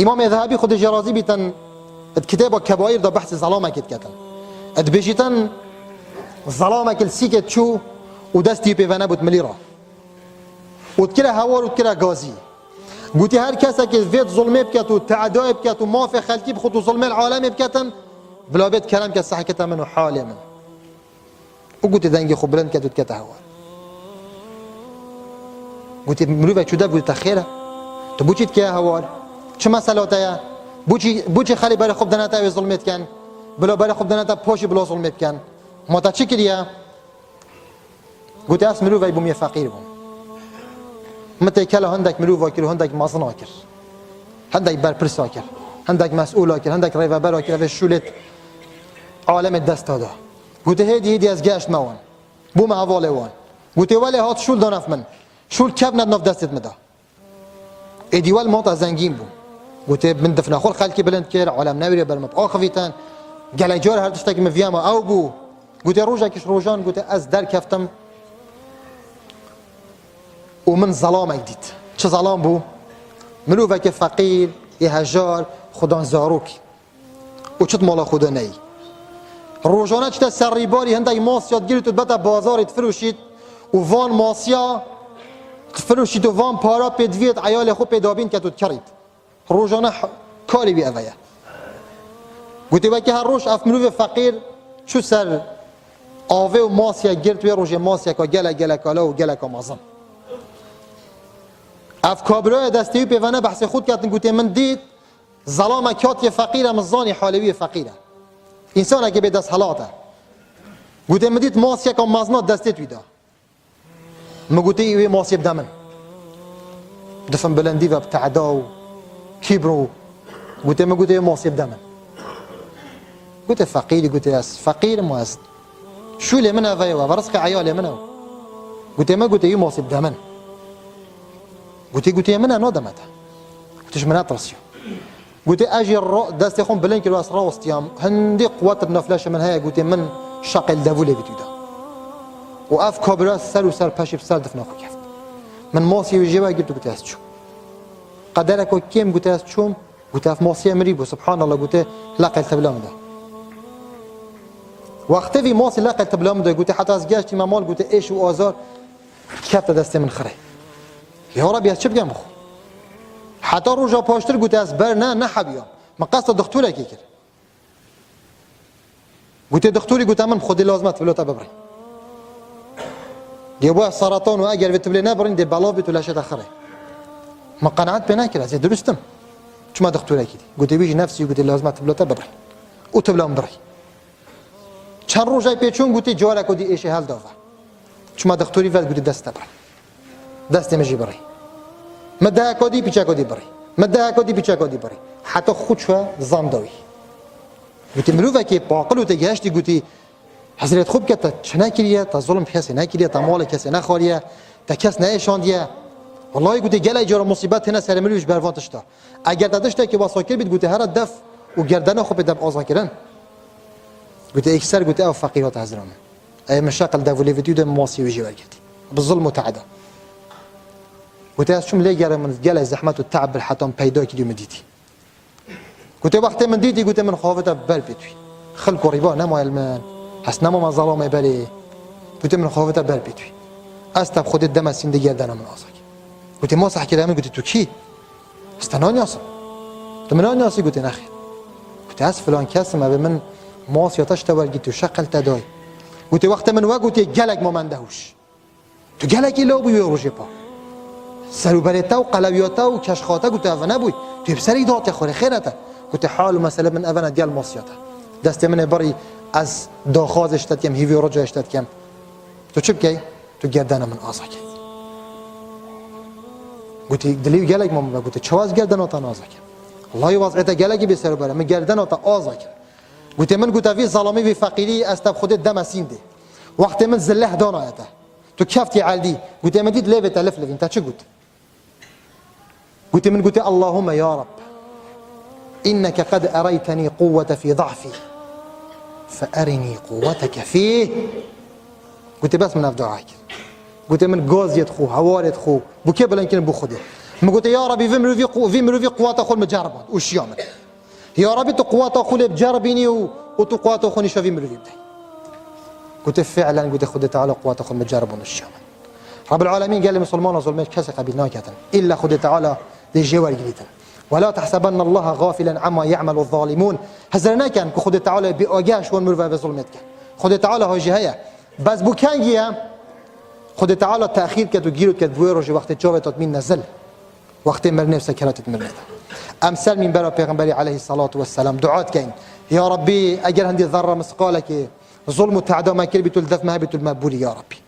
إمام ذهبي خود جرازي بيتن كتاب كبائر ده بحث ظلامه كت كتن اد بيجيتن ظلامه كل سيكت شو ودستي بيفنا بوت مليرا وتكره هوار وتكره غازي قلتي هر کسی که وید ظلمه بکت و تعدای بکت و ماف خلقی بخود و ظلمه العالم بکتن بلا بيت كلام كسحكتها منه حالي منه وقلت دنگي خو بلند كدو تكتا هوا قلت مروفة شو ده قلت خيره تو بوچی که هوار؟ چه مسئله تایا بوچی بوچی خالی برای خوب دناتا و ظلمت کن بلا برای خوب دناتا پوشی بلا ظلمت کن ما تا چی کریه قلت اس مروفة بوم فقیر بوم متى كلا هندك مروفة كر هندك مصنع كر هندك برپرسا كر هندك مسؤولا كر هندك ريفا برا كر في شولت عالم دست داده گوته هدی هدی از گشت موان بو ما حواله وان گوته ولی هات شول دانف من شول کب ند نف دستت مدا ایدی ول موت زنگین بو گوته من دفنا خور خلکی بلند کر عالم نوری بر مب آخویتن گلی جار هر تشتک مفیاما او بو. گوته روژا کش روژان گوته از در کفتم. ومن ظلام دید. چه ظلام بو؟ مروفه که فقیر هجار خدا زاروک و چت مالا خدا نی؟ روزانه چه سری باری هندای ماسیات گیرید تو بتا بازار تفروشید و وان ماسیا تفروشید و وان پارا پدویت عیال خوب پیدابین که تو کرید روزانه کاری بی اویا گوتی وکی هر روش اف مروف فقیر چو سر آوه و ماسیا گرد توی روژ ماسیا که گله گله کالا و گله که مازن اف کابرای دستی پیوانه بحث خود کردن گوتی من دید ظلام کات فقیره مزانی حالوی فقیره انسان اگه به دست حالاته گوته مدید ماس یک مازنا دستت ویدا مگوته ایوه ماس یبدا من. دفن بلندی و بتعدا و کبرو گوته مگوته ماس یبدا من گوته فقیری گوته از فقیر ما است شو من اوه و برزق عیال من گوته ما ایوه ماس یبدا من گوته گوته من نادمته گوتش من اطرسیو قلت أجي الرو داستي خون بلين كيلو اسرا وستيام هندي قوات النفلاش من هيا قلت من شقل دافولي بتودا واف كوبرا سر وسر باشي بسر دفنا كيف من موسي وجيبا قلت قلت قدر کو کیم گوته از چوم؟ گوته اف ماسی امری بو سبحان الله گوته لقل تبلام ده وقتی وی ماسی لقل تبلام ده گوته حتی از گشتی ممال گوته ایش و آزار کفت دست من خره. یا ربی از چه بگم بخو؟ حتی روژا پاشتر گوته از بر نه نه حبیام ما قصد دختوله کی کرد؟ گوته دختوری گوته من خودی لازمت ولو تا ببرین دیو سرطان و اگر بتبلی نبرین دی بلا بیتو لشه تخره ما قناعت به نکرد از درستم. چما دکتوره کی گوته بیج نفسی گوته لازمت ولو تا ببری. او تبلا بری. چند روزای پیچون گوته جوره کدی ایش حل داوا چما دکتوری ول گوته دست بر دست مجی بری. مده کدی پیچه کدی بری. مده کدی پیچه کدی بری. حتی خود شو زام دوی گوتی مروفه که باقل و تگهشتی گوتی حضرت خوب که تا چه نکریه؟ تا ظلم کسی نکریه؟ تا مال کسی نخوریه تا کس نایشاندیه والله گوتی گله جرا مصیبت نه سر ملوش برواتش تا اگر دادشته که واساکر بید گوتی هر دف و گردن خوب دب آزا کردن گوتی اکثر گوتی او فقیرات ازرامه ای مشاقل ولی ویدیو دم ماسی ویجی ورگتی بالظلم و تعدا گوتی از چون لیگر من گله زحمت و تعب الحتام پیدا کی و دیدی گوتی وقتی من دیدی گوتی من خوافتا بل بیتوی خلق و ربا نما علمان حس نما من ظلام بله گوتی من خوافتا بل بیتوی استب خودت دم از سندگی گردن من آزا قلت ما صح كده قلت تو کی؟ استنان ياسم تو من ياسي قلت نخي قلت از فلان کسم به من ماس یا تشت ورگی تو شقل تدای. قلت وقت من وقت گلک ما من تو گلکی لا بو روجه پا. سروبرتا و قلبیاتا و کشخاتا گوته اوه نبوی توی بسری دات خوره خیرتا گوته حال و مسئله من اوه دیال ماسیاتا دست من بری از داخاز اشتد کم هیوی رجا اشتد کم تو چه بکی؟ تو گردن من آزا کی گوته دلیو گلک ما گوته چواز گردن آتا نازا کم الله وضعیتا گلکی به سر بره. من گردن آتا آزا کم گوته من گوته وی ظلامی وی فقیری استب خود دم سینده وقت من زله دانایتا تو کفتی عالدی گوته من دید لیوه تلف لفین تا چه گوته قلت من قلت اللهم يا رب. إنك قد أريتني قوة في ضعفي فأرني قوتك فيه قلت بس من أفدعاك قلت من قوز يدخو هوار يدخو بكي بلا يمكن بو خده مقلت يا ربي في مروفي في مروفي قوات اخو مجربات وش يعمل يا ربي تو قوات اخو بجربيني وتو قوات اخو نشوف في مروفي بتاعي. قلت فعلا قلت خد تعالى قوات اخو مجرب وش يعمل رب العالمين قال للمسلمان ظلمات كسي قبل ناكتا إلا خد تعالى للجوار جديدا ولا تحسبن الله غافلا عما يعمل الظالمون. هزرنا كان خد تعالى بأجاش والمروفي بظلمتك. خد تعالى هاي جهية بس بو كان خود تعالی تأخیر کرد و گیرد کرد. بوی روش وقتی جاوه تات من نزل. وقتی مرنه سکراتت مرنه امثال من برا پیغمبری علیه الصلاة والسلام. دعات کن. یا ربی اگر هندی ذره مسقاله که ظلم و تعدا ما کرد بیتول ما بیتول مبولی یا ربی.